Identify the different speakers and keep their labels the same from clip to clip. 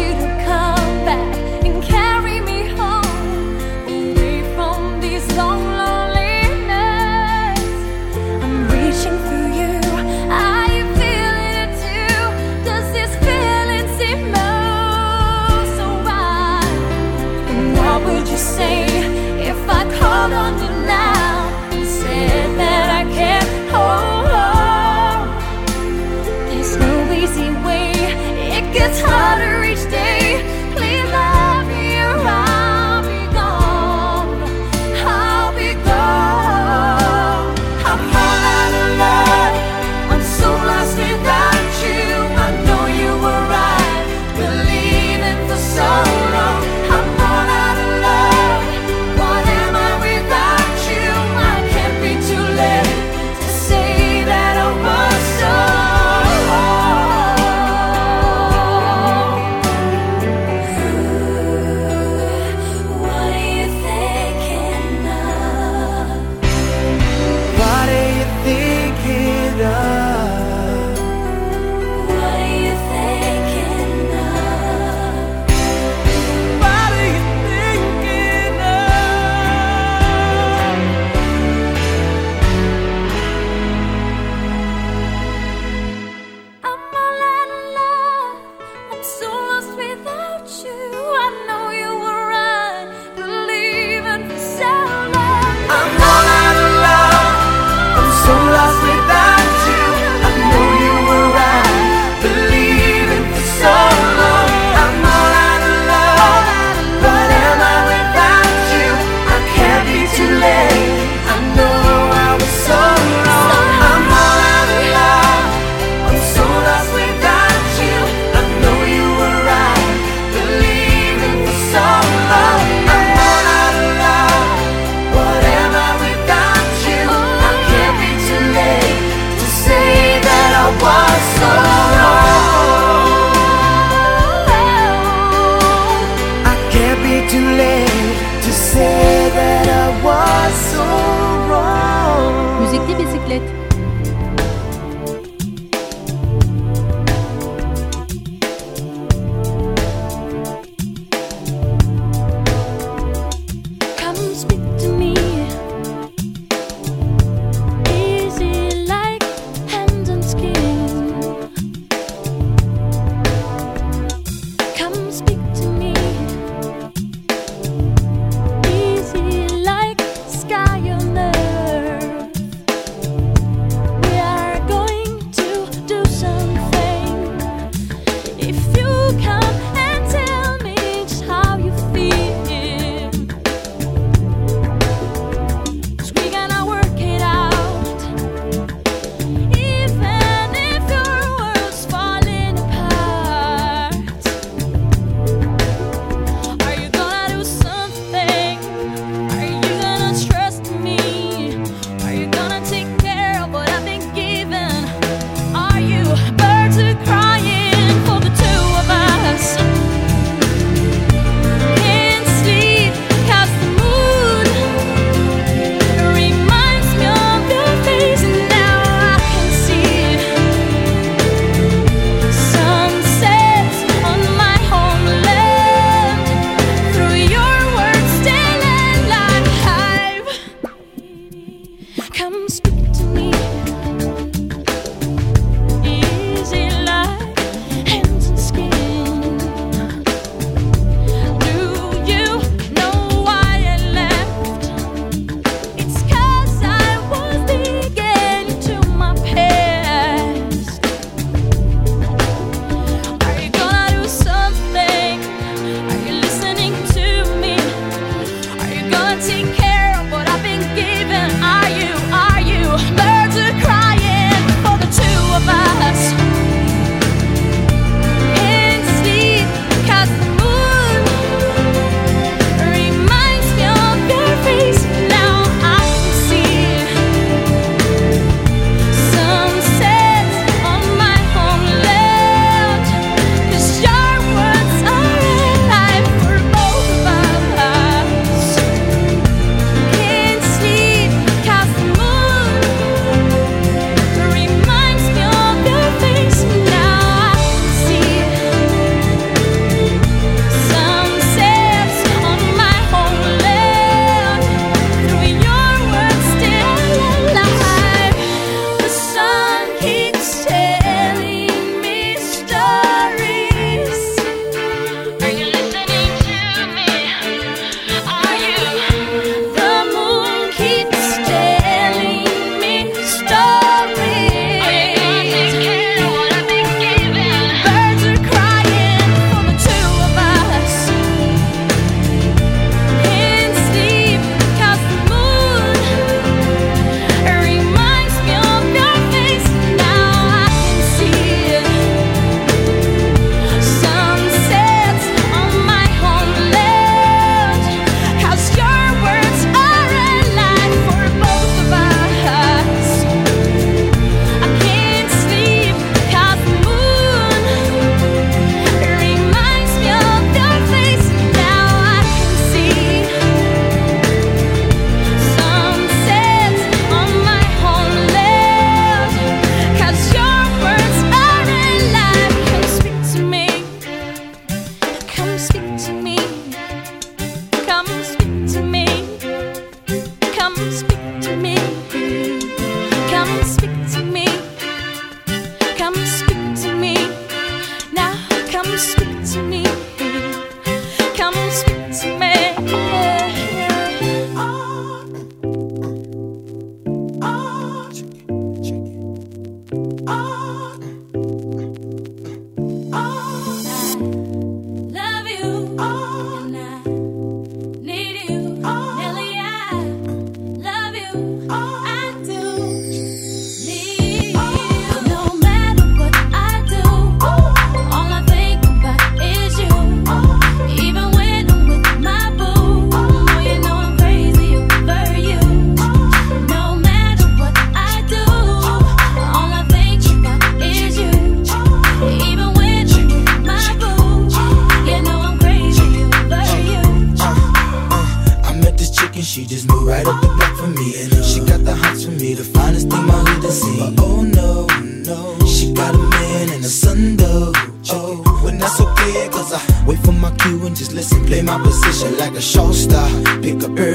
Speaker 1: To
Speaker 2: right
Speaker 3: up the back for me. And uh, she got the hots for me, the finest thing my hood has seen. But oh no, no, she got a man and a son though. Oh, and that's okay, cause I wait for my cue and just listen. Play my position like a show star. Pick up early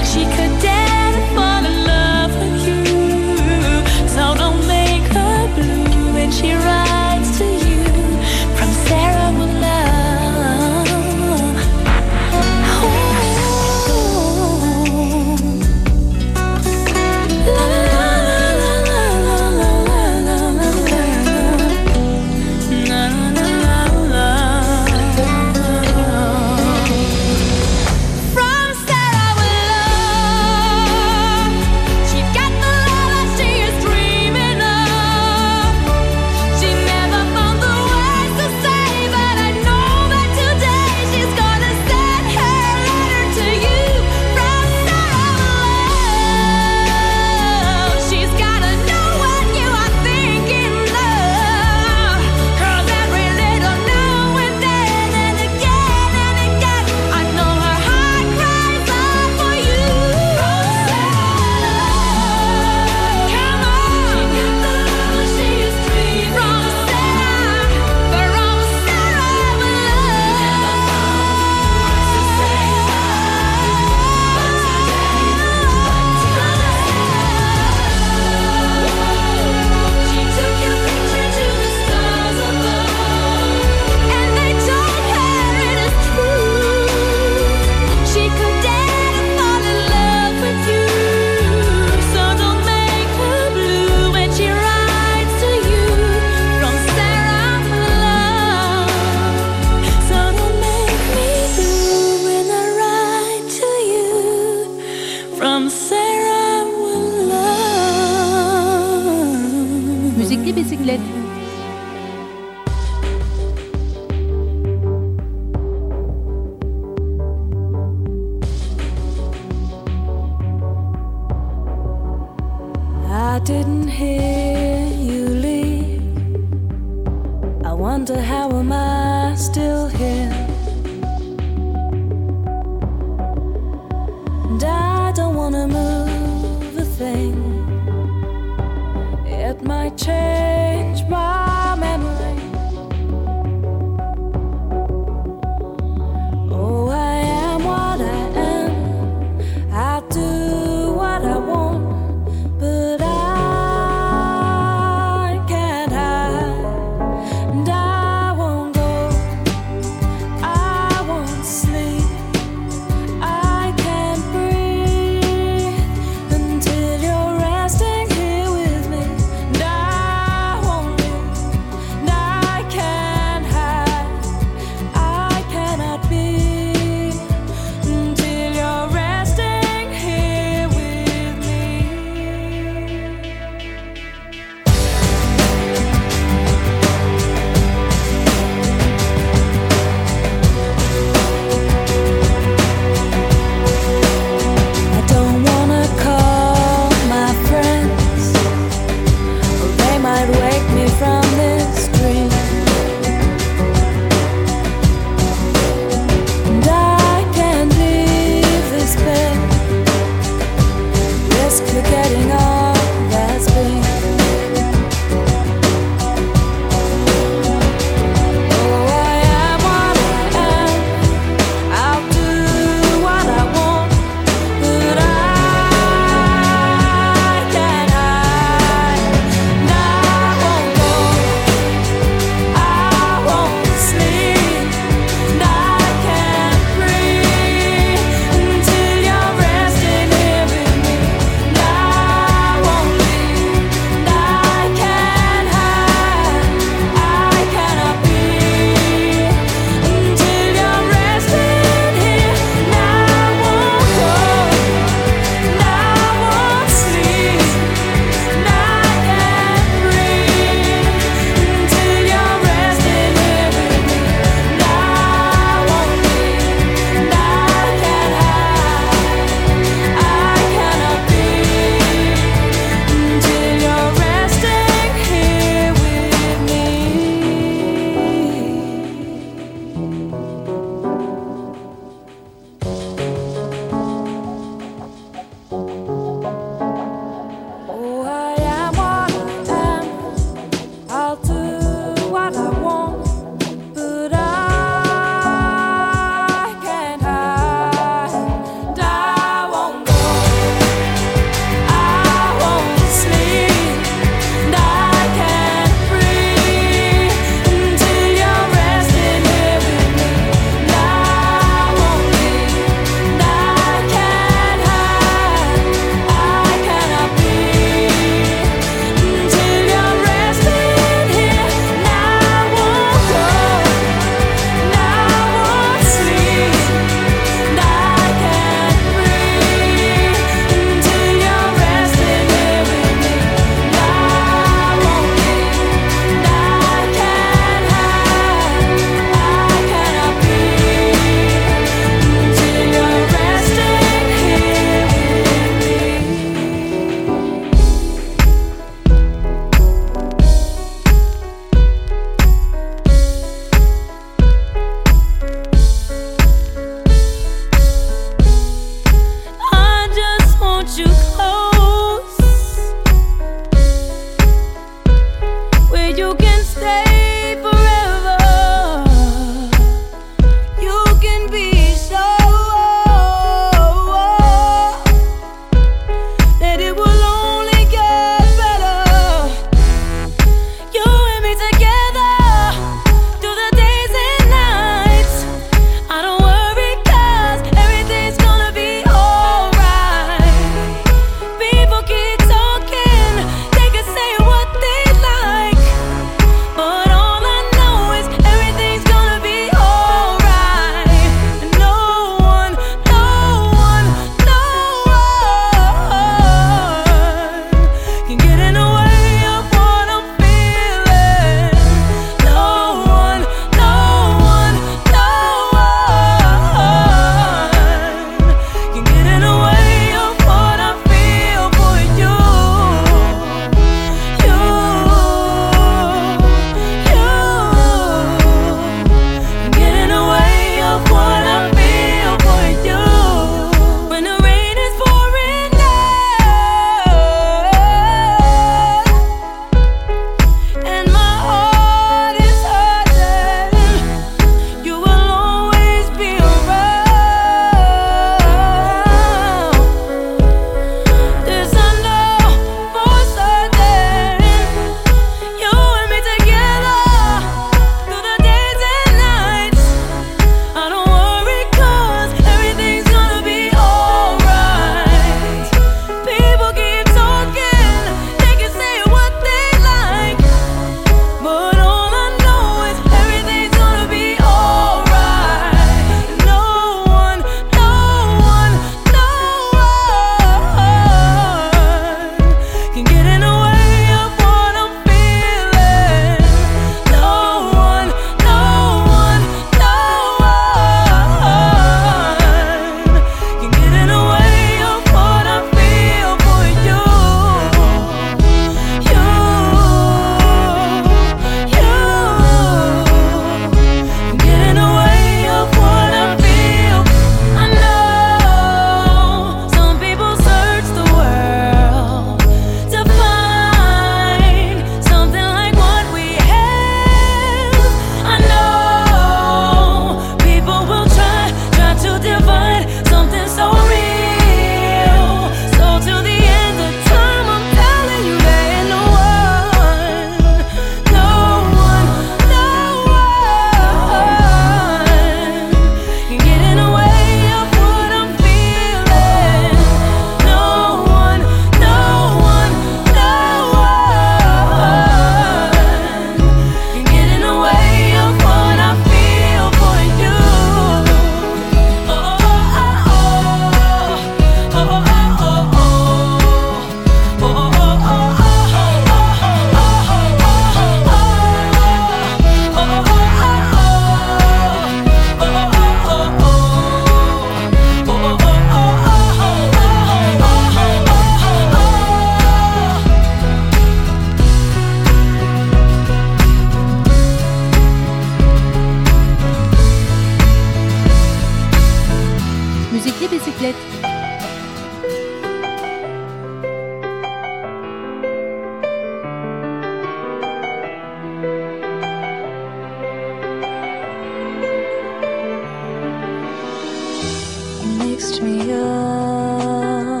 Speaker 3: me up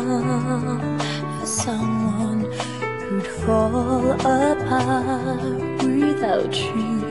Speaker 3: for
Speaker 4: someone
Speaker 3: who'd fall apart without you.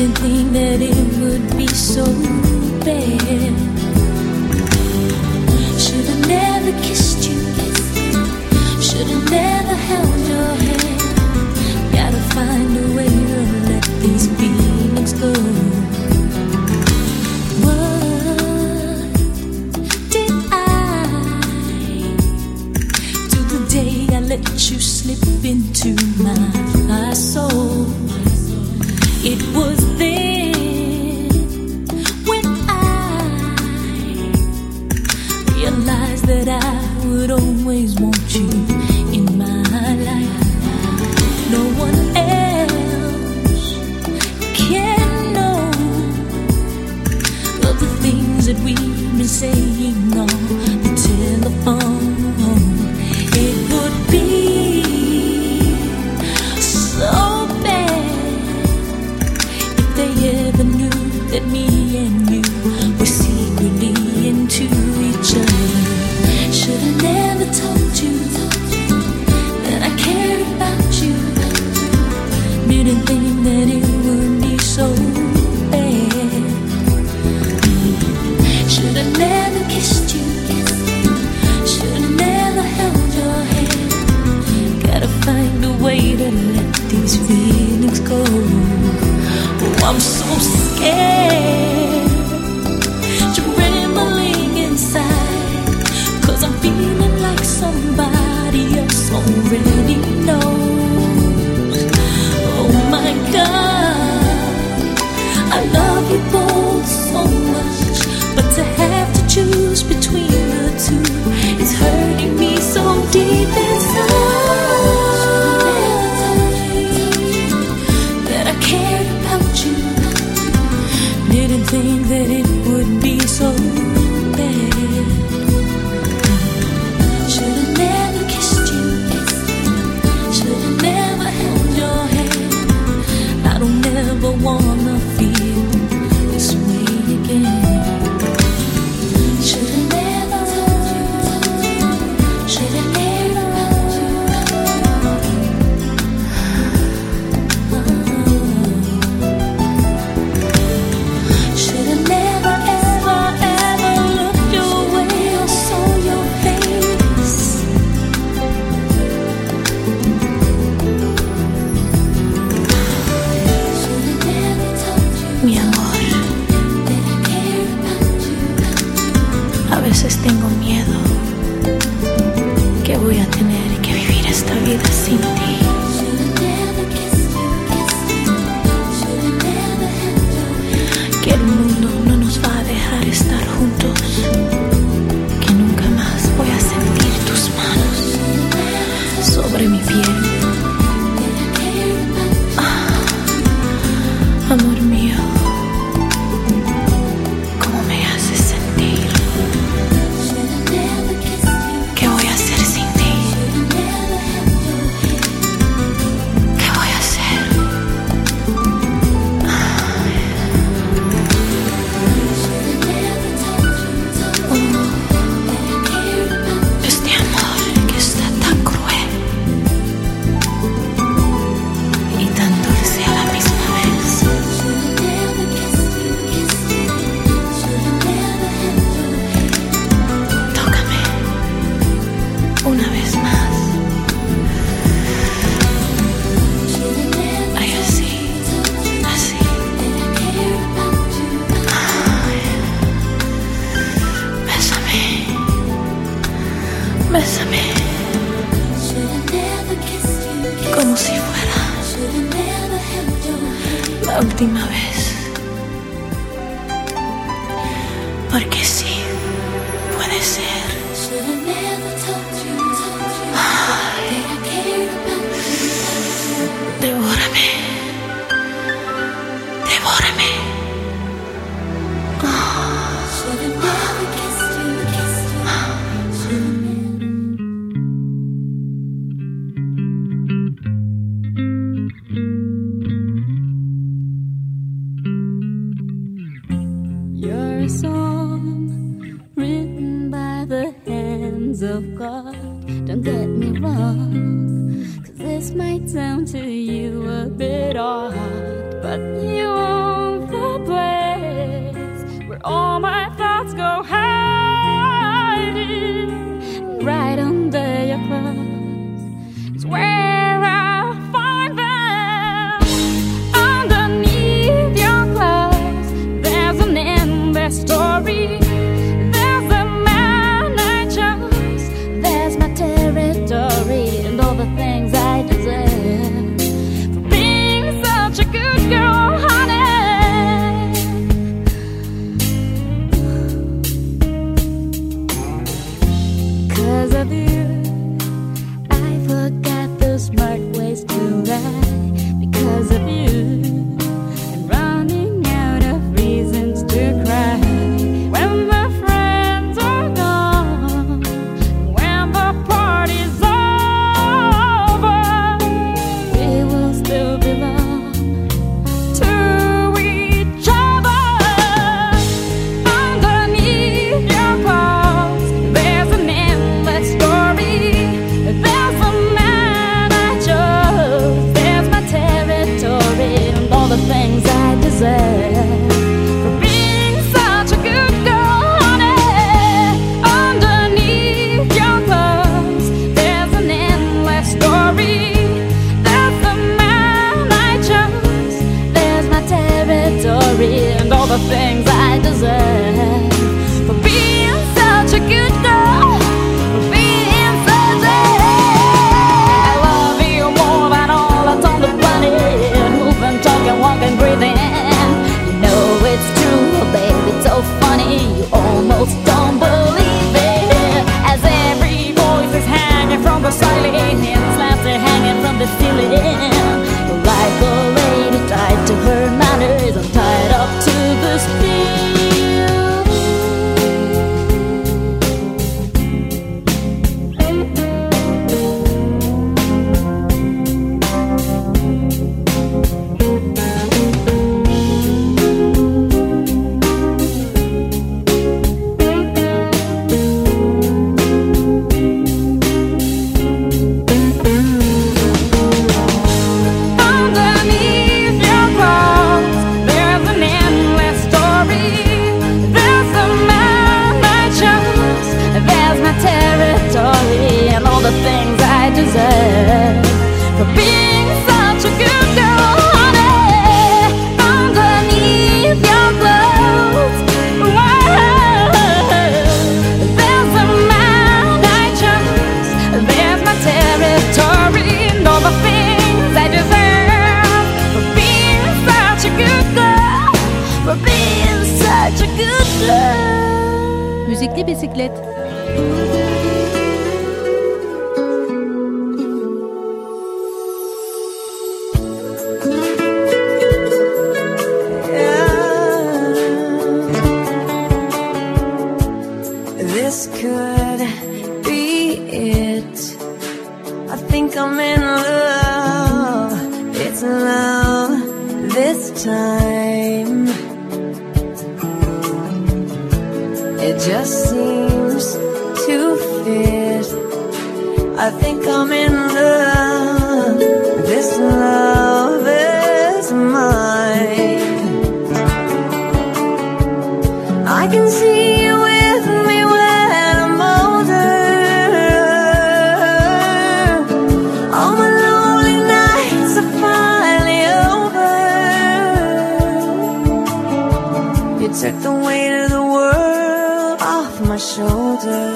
Speaker 3: Didn't think that it would be so bad.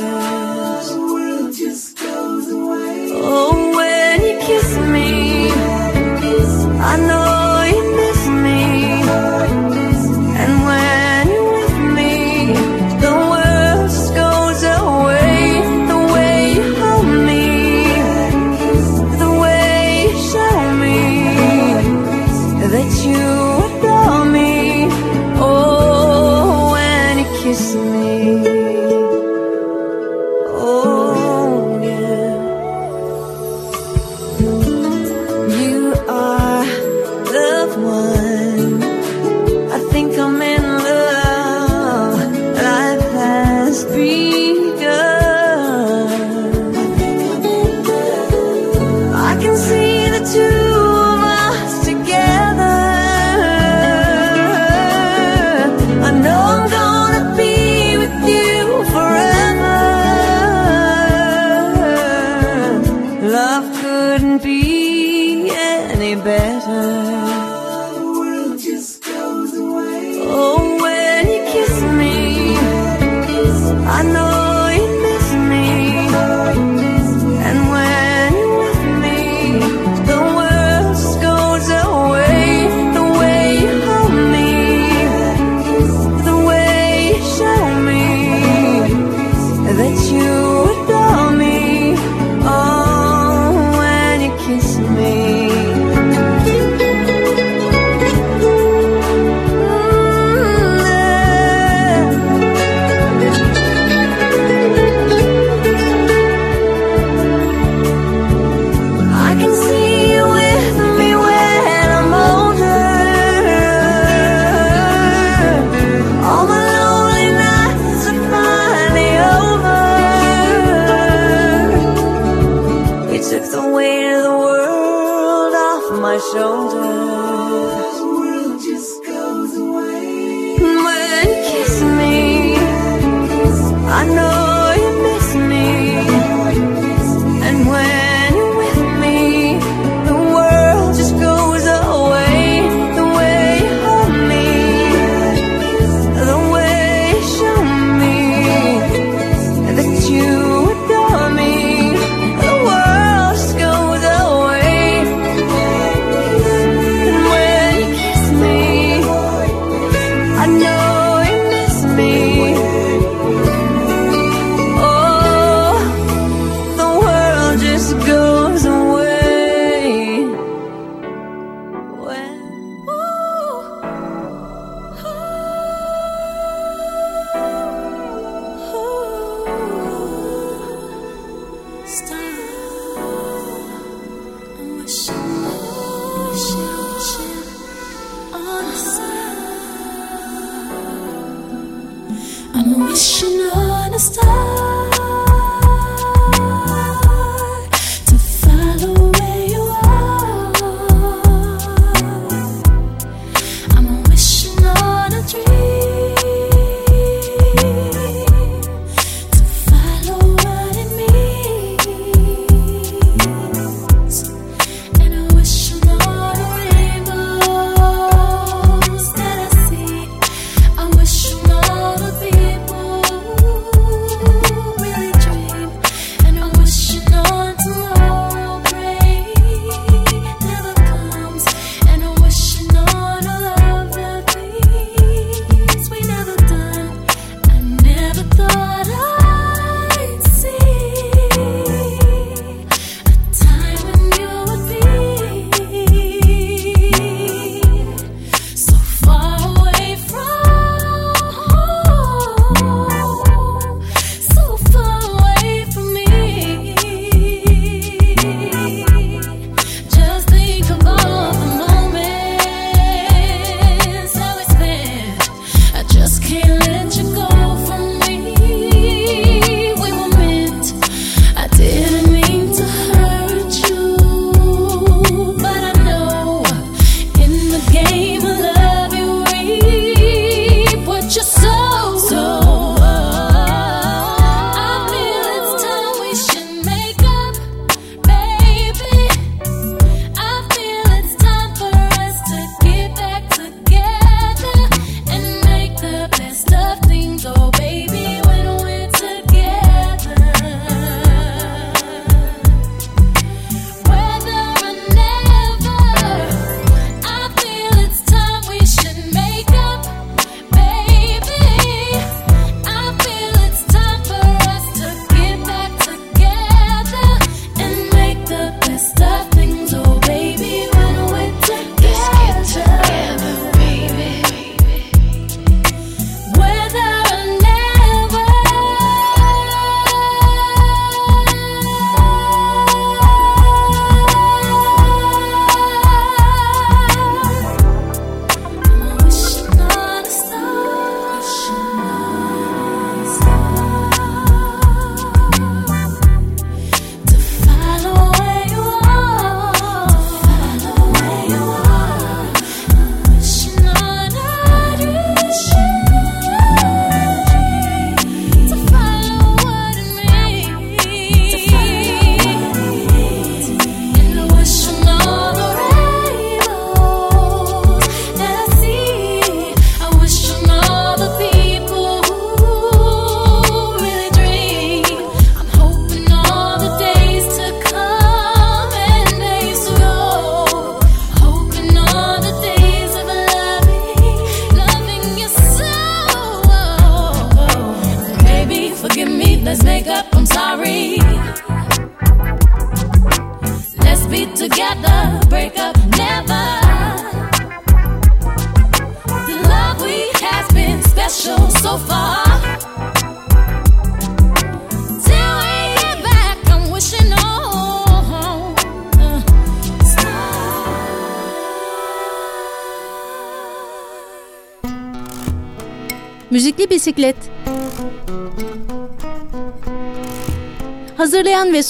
Speaker 5: Off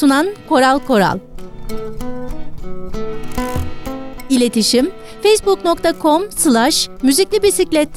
Speaker 6: sunan Koral Koral. İletişim facebook.com slash müzikli bisiklet